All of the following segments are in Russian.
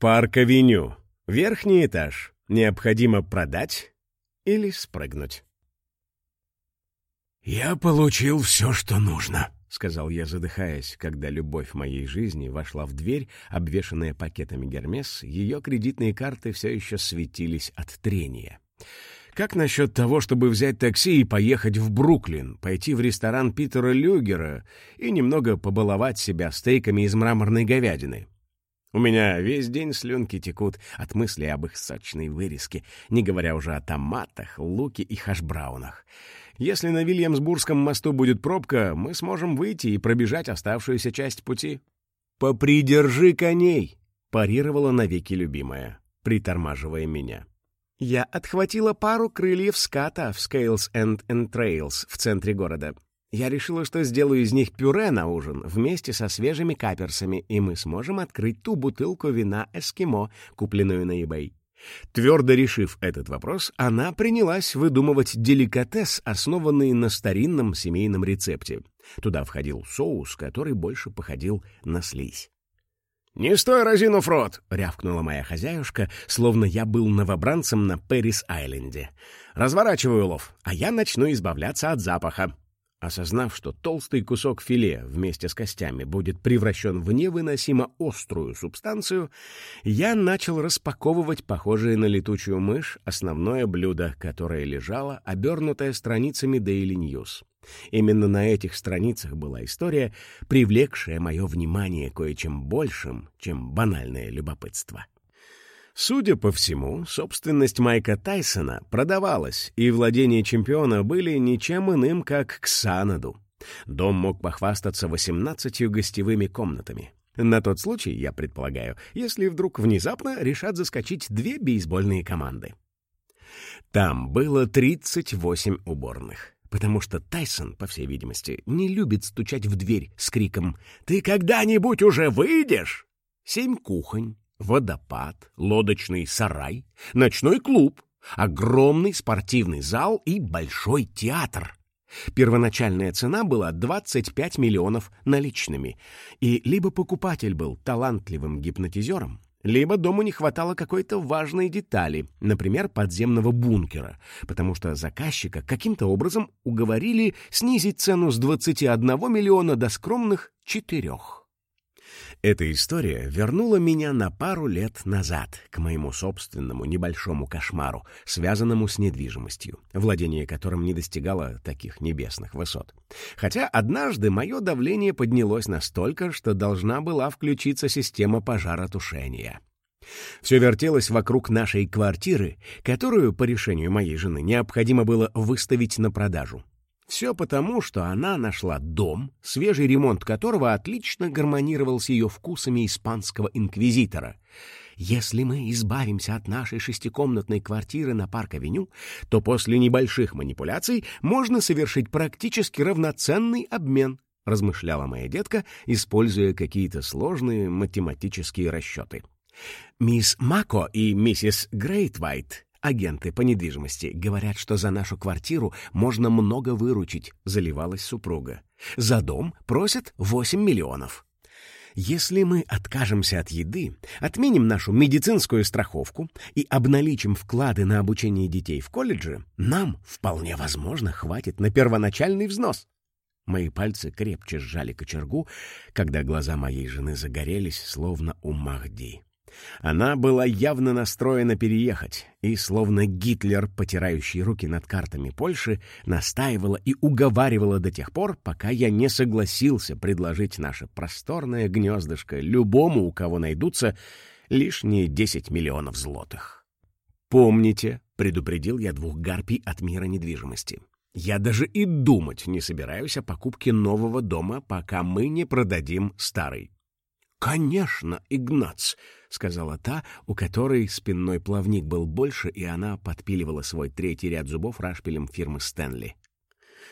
Парк-авеню. Верхний этаж. Необходимо продать или спрыгнуть. «Я получил все, что нужно», — сказал я, задыхаясь, когда любовь моей жизни вошла в дверь, обвешанная пакетами Гермес, ее кредитные карты все еще светились от трения. Как насчет того, чтобы взять такси и поехать в Бруклин, пойти в ресторан Питера Люгера и немного побаловать себя стейками из мраморной говядины? У меня весь день слюнки текут от мысли об их сочной вырезке, не говоря уже о томатах, луке и хашбраунах. Если на Вильямсбургском мосту будет пробка, мы сможем выйти и пробежать оставшуюся часть пути. «Попридержи коней!» — парировала навеки любимая, притормаживая меня. Я отхватила пару крыльев ската в Scales and Entrails в центре города. Я решила, что сделаю из них пюре на ужин вместе со свежими каперсами, и мы сможем открыть ту бутылку вина «Эскимо», купленную на eBay. Твердо решив этот вопрос, она принялась выдумывать деликатес, основанный на старинном семейном рецепте. Туда входил соус, который больше походил на слизь. «Не стой, разинув рот!» — рявкнула моя хозяюшка, словно я был новобранцем на Пэрис-Айленде. «Разворачиваю улов, а я начну избавляться от запаха». Осознав, что толстый кусок филе вместе с костями будет превращен в невыносимо острую субстанцию, я начал распаковывать похожее на летучую мышь основное блюдо, которое лежало, обернутое страницами Daily News. Именно на этих страницах была история, привлекшая мое внимание кое-чем большим, чем банальное любопытство. Судя по всему, собственность Майка Тайсона продавалась, и владения чемпиона были ничем иным, как к Санаду. Дом мог похвастаться 18 гостевыми комнатами. На тот случай, я предполагаю, если вдруг внезапно решат заскочить две бейсбольные команды. Там было 38 уборных потому что Тайсон, по всей видимости, не любит стучать в дверь с криком «Ты когда-нибудь уже выйдешь?» Семь кухонь, водопад, лодочный сарай, ночной клуб, огромный спортивный зал и большой театр. Первоначальная цена была 25 миллионов наличными, и либо покупатель был талантливым гипнотизером, либо дому не хватало какой-то важной детали, например, подземного бункера, потому что заказчика каким-то образом уговорили снизить цену с 21 миллиона до скромных четырех. Эта история вернула меня на пару лет назад к моему собственному небольшому кошмару, связанному с недвижимостью, владение которым не достигало таких небесных высот. Хотя однажды мое давление поднялось настолько, что должна была включиться система пожаротушения. Все вертелось вокруг нашей квартиры, которую, по решению моей жены, необходимо было выставить на продажу. Все потому, что она нашла дом, свежий ремонт которого отлично гармонировал с ее вкусами испанского инквизитора. Если мы избавимся от нашей шестикомнатной квартиры на Парк-авеню, то после небольших манипуляций можно совершить практически равноценный обмен, размышляла моя детка, используя какие-то сложные математические расчеты. Мисс Мако и миссис Грейтвайт Агенты по недвижимости говорят, что за нашу квартиру можно много выручить, заливалась супруга. За дом просят 8 миллионов. Если мы откажемся от еды, отменим нашу медицинскую страховку и обналичим вклады на обучение детей в колледже, нам, вполне возможно, хватит на первоначальный взнос. Мои пальцы крепче сжали кочергу, когда глаза моей жены загорелись, словно у Махди. Она была явно настроена переехать, и, словно Гитлер, потирающий руки над картами Польши, настаивала и уговаривала до тех пор, пока я не согласился предложить наше просторное гнездышко любому, у кого найдутся лишние 10 миллионов злотых. «Помните», — предупредил я двух гарпий от мира недвижимости, «я даже и думать не собираюсь о покупке нового дома, пока мы не продадим старый». «Конечно, Игнац», — сказала та, у которой спинной плавник был больше, и она подпиливала свой третий ряд зубов рашпилем фирмы «Стэнли».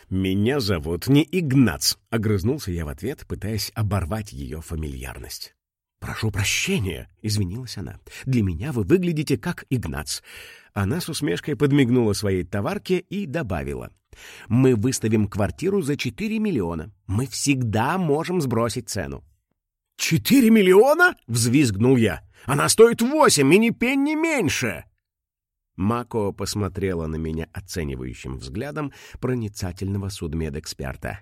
«Меня зовут не Игнац», — огрызнулся я в ответ, пытаясь оборвать ее фамильярность. «Прошу прощения», — извинилась она. «Для меня вы выглядите как Игнац». Она с усмешкой подмигнула своей товарке и добавила. «Мы выставим квартиру за 4 миллиона. Мы всегда можем сбросить цену». «Четыре миллиона?» — взвизгнул я. «Она стоит восемь, и ни пенни меньше!» Мако посмотрела на меня оценивающим взглядом проницательного судмедэксперта.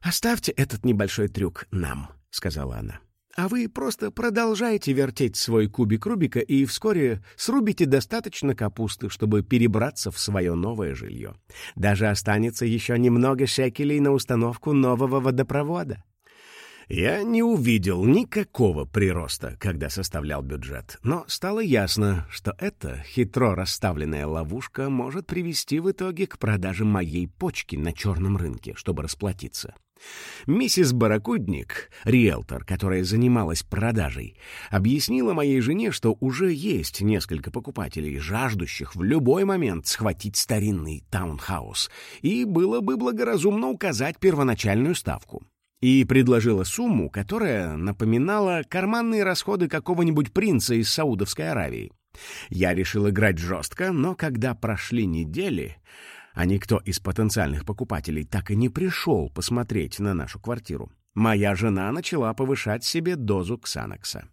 «Оставьте этот небольшой трюк нам», — сказала она. «А вы просто продолжайте вертеть свой кубик Рубика и вскоре срубите достаточно капусты, чтобы перебраться в свое новое жилье. Даже останется еще немного шекелей на установку нового водопровода». Я не увидел никакого прироста, когда составлял бюджет, но стало ясно, что эта хитро расставленная ловушка может привести в итоге к продаже моей почки на черном рынке, чтобы расплатиться. Миссис Баракудник, риэлтор, которая занималась продажей, объяснила моей жене, что уже есть несколько покупателей, жаждущих в любой момент схватить старинный таунхаус, и было бы благоразумно указать первоначальную ставку и предложила сумму, которая напоминала карманные расходы какого-нибудь принца из Саудовской Аравии. Я решил играть жестко, но когда прошли недели, а никто из потенциальных покупателей так и не пришел посмотреть на нашу квартиру, моя жена начала повышать себе дозу ксанокса.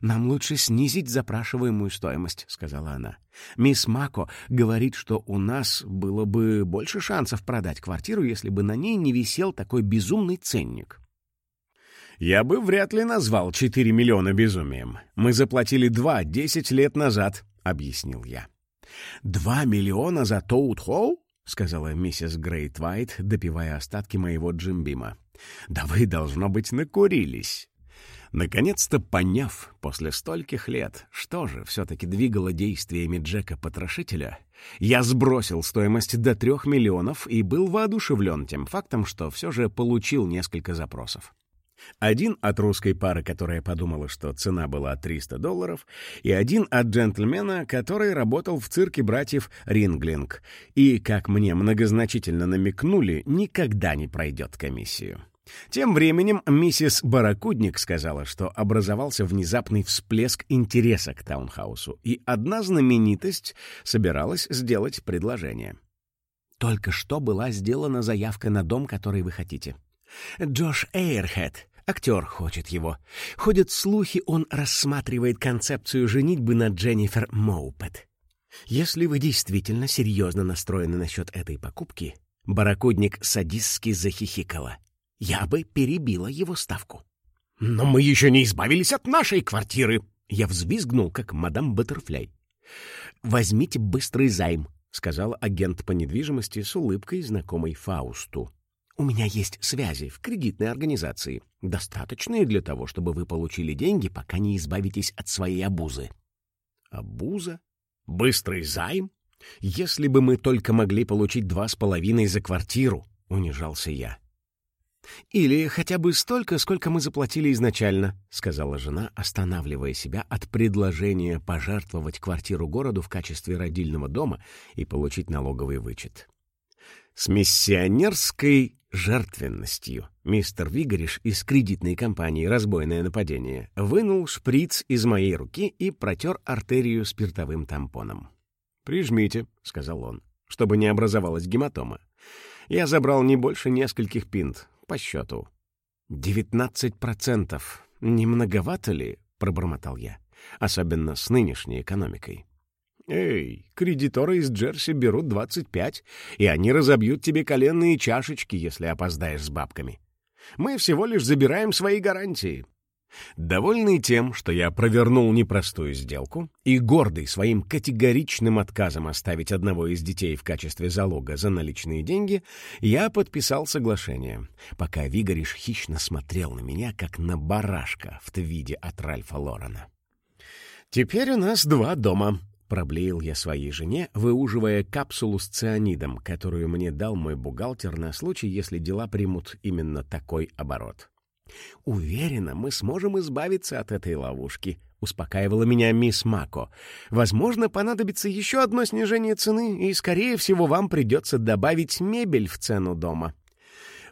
«Нам лучше снизить запрашиваемую стоимость», — сказала она. «Мисс Мако говорит, что у нас было бы больше шансов продать квартиру, если бы на ней не висел такой безумный ценник». «Я бы вряд ли назвал 4 миллиона безумием. Мы заплатили 2 10 лет назад», — объяснил я. «Два миллиона за Тоут-Холл?» — сказала миссис Грейт Вайт, допивая остатки моего джимбима. «Да вы, должно быть, накурились». Наконец-то поняв после стольких лет, что же все-таки двигало действиями Джека-потрошителя, я сбросил стоимость до трех миллионов и был воодушевлен тем фактом, что все же получил несколько запросов. Один от русской пары, которая подумала, что цена была 300 долларов, и один от джентльмена, который работал в цирке братьев Ринглинг и, как мне многозначительно намекнули, никогда не пройдет комиссию. Тем временем миссис Баракудник сказала, что образовался внезапный всплеск интереса к таунхаусу, и одна знаменитость собиралась сделать предложение. «Только что была сделана заявка на дом, который вы хотите. Джош Эйрхед, актер, хочет его. Ходят слухи, он рассматривает концепцию женитьбы на Дженнифер Моупет. Если вы действительно серьезно настроены насчет этой покупки, Баракудник садистски захихикала я бы перебила его ставку. «Но мы еще не избавились от нашей квартиры!» Я взвизгнул, как мадам Баттерфляй. «Возьмите быстрый займ», — сказал агент по недвижимости с улыбкой, знакомой Фаусту. «У меня есть связи в кредитной организации, достаточные для того, чтобы вы получили деньги, пока не избавитесь от своей обузы». «Обуза? Быстрый займ? Если бы мы только могли получить два с половиной за квартиру», — унижался я. «Или хотя бы столько, сколько мы заплатили изначально», — сказала жена, останавливая себя от предложения пожертвовать квартиру городу в качестве родильного дома и получить налоговый вычет. С миссионерской жертвенностью мистер Вигориш из кредитной компании «Разбойное нападение» вынул шприц из моей руки и протер артерию спиртовым тампоном. «Прижмите», — сказал он, — «чтобы не образовалась гематома. Я забрал не больше нескольких пинт, по счету. «Девятнадцать процентов. Не многовато ли?» — пробормотал я. «Особенно с нынешней экономикой». «Эй, кредиторы из Джерси берут двадцать пять, и они разобьют тебе коленные чашечки, если опоздаешь с бабками. Мы всего лишь забираем свои гарантии. Довольный тем, что я провернул непростую сделку, и гордый своим категоричным отказом оставить одного из детей в качестве залога за наличные деньги, я подписал соглашение, пока Вигориш хищно смотрел на меня, как на барашка в твиде от Ральфа Лорена. «Теперь у нас два дома», — проблеял я своей жене, выуживая капсулу с цианидом, которую мне дал мой бухгалтер на случай, если дела примут именно такой оборот. «Уверена, мы сможем избавиться от этой ловушки», — успокаивала меня мисс Мако. «Возможно, понадобится еще одно снижение цены, и, скорее всего, вам придется добавить мебель в цену дома».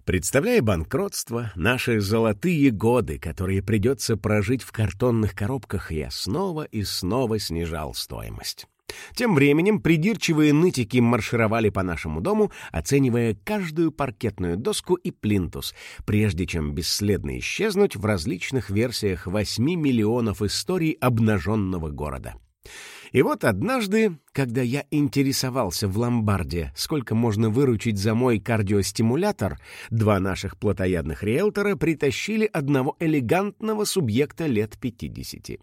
Представляя банкротство, наши золотые годы, которые придется прожить в картонных коробках, я снова и снова снижал стоимость. Тем временем придирчивые нытики маршировали по нашему дому, оценивая каждую паркетную доску и плинтус, прежде чем бесследно исчезнуть в различных версиях 8 миллионов историй обнаженного города. И вот однажды, когда я интересовался в ломбарде, сколько можно выручить за мой кардиостимулятор, два наших плотоядных риэлтора притащили одного элегантного субъекта лет 50.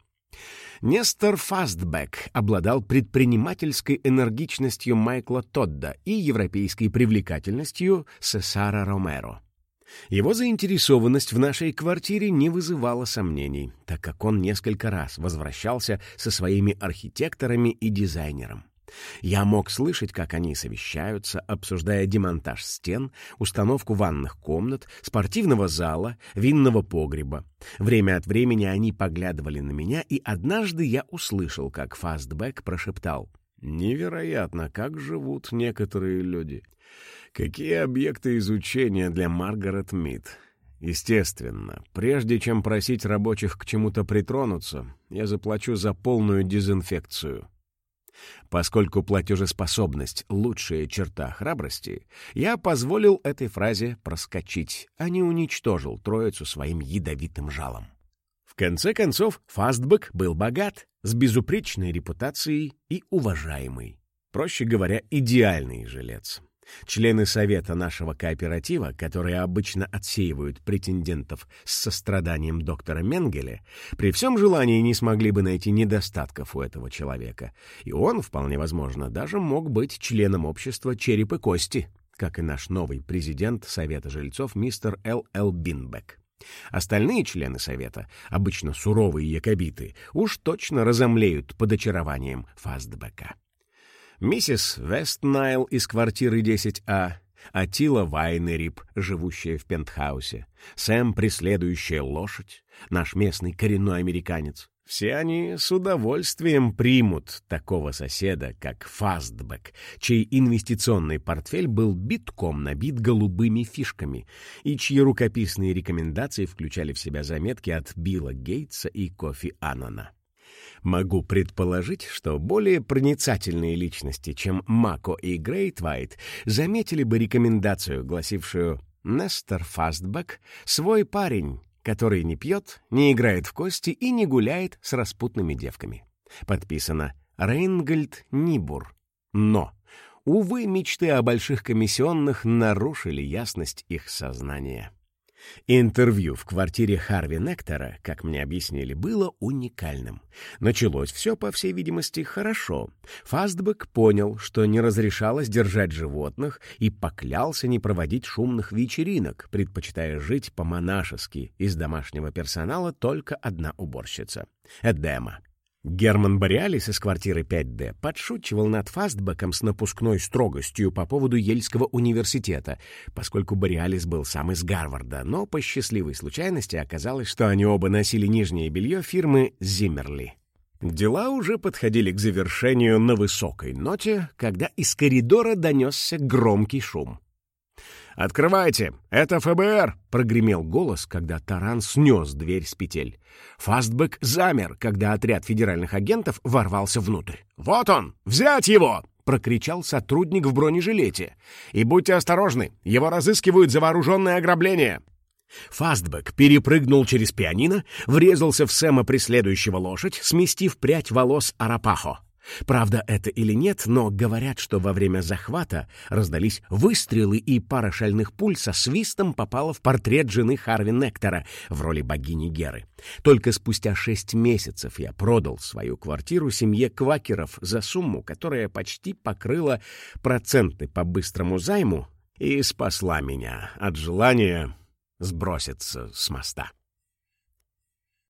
Нестор Фастбек обладал предпринимательской энергичностью Майкла Тодда и европейской привлекательностью Сесара Ромеро. Его заинтересованность в нашей квартире не вызывала сомнений, так как он несколько раз возвращался со своими архитекторами и дизайнером. Я мог слышать, как они совещаются, обсуждая демонтаж стен, установку ванных комнат, спортивного зала, винного погреба. Время от времени они поглядывали на меня, и однажды я услышал, как Фастбэк прошептал «Невероятно, как живут некоторые люди». Какие объекты изучения для Маргарет Мид? Естественно, прежде чем просить рабочих к чему-то притронуться, я заплачу за полную дезинфекцию. Поскольку платежеспособность — лучшая черта храбрости, я позволил этой фразе проскочить, а не уничтожил троицу своим ядовитым жалом. В конце концов, Фастбек был богат, с безупречной репутацией и уважаемый. Проще говоря, идеальный жилец. Члены совета нашего кооператива, которые обычно отсеивают претендентов с состраданием доктора Менгеля, при всем желании не смогли бы найти недостатков у этого человека. И он, вполне возможно, даже мог быть членом общества «Череп и кости», как и наш новый президент Совета жильцов мистер Л. Л. Бинбек. Остальные члены Совета, обычно суровые якобиты, уж точно разомлеют под очарованием Фастбека миссис Вестнайл из квартиры 10А, Атила Вайнерип, живущая в пентхаусе, Сэм, преследующая лошадь, наш местный коренной американец. Все они с удовольствием примут такого соседа, как Фастбек, чей инвестиционный портфель был битком набит голубыми фишками и чьи рукописные рекомендации включали в себя заметки от Билла Гейтса и Кофи Аннана. Могу предположить, что более проницательные личности, чем Мако и Грейтвайт, заметили бы рекомендацию, гласившую «Нестер Фастбек — свой парень, который не пьет, не играет в кости и не гуляет с распутными девками». Подписано Рейнгольд Нибур. Но, увы, мечты о больших комиссионных нарушили ясность их сознания. Интервью в квартире Харви Нектора, как мне объяснили, было уникальным. Началось все, по всей видимости, хорошо. Фастбек понял, что не разрешалось держать животных и поклялся не проводить шумных вечеринок, предпочитая жить по-монашески. Из домашнего персонала только одна уборщица — Эдема. Герман Бориалис из квартиры 5D подшучивал над Фастбеком с напускной строгостью по поводу Ельского университета, поскольку Бориалис был сам из Гарварда, но по счастливой случайности оказалось, что они оба носили нижнее белье фирмы «Зиммерли». Дела уже подходили к завершению на высокой ноте, когда из коридора донесся громкий шум. «Открывайте! Это ФБР!» — прогремел голос, когда таран снес дверь с петель. Фастбек замер, когда отряд федеральных агентов ворвался внутрь. «Вот он! Взять его!» — прокричал сотрудник в бронежилете. «И будьте осторожны, его разыскивают за вооруженное ограбление!» Фастбек перепрыгнул через пианино, врезался в Сэма преследующего лошадь, сместив прядь волос Арапахо. Правда это или нет, но говорят, что во время захвата раздались выстрелы, и пара шальных пуль со свистом попала в портрет жены Харви Нектора в роли богини Геры. Только спустя шесть месяцев я продал свою квартиру семье квакеров за сумму, которая почти покрыла проценты по быстрому займу и спасла меня от желания сброситься с моста.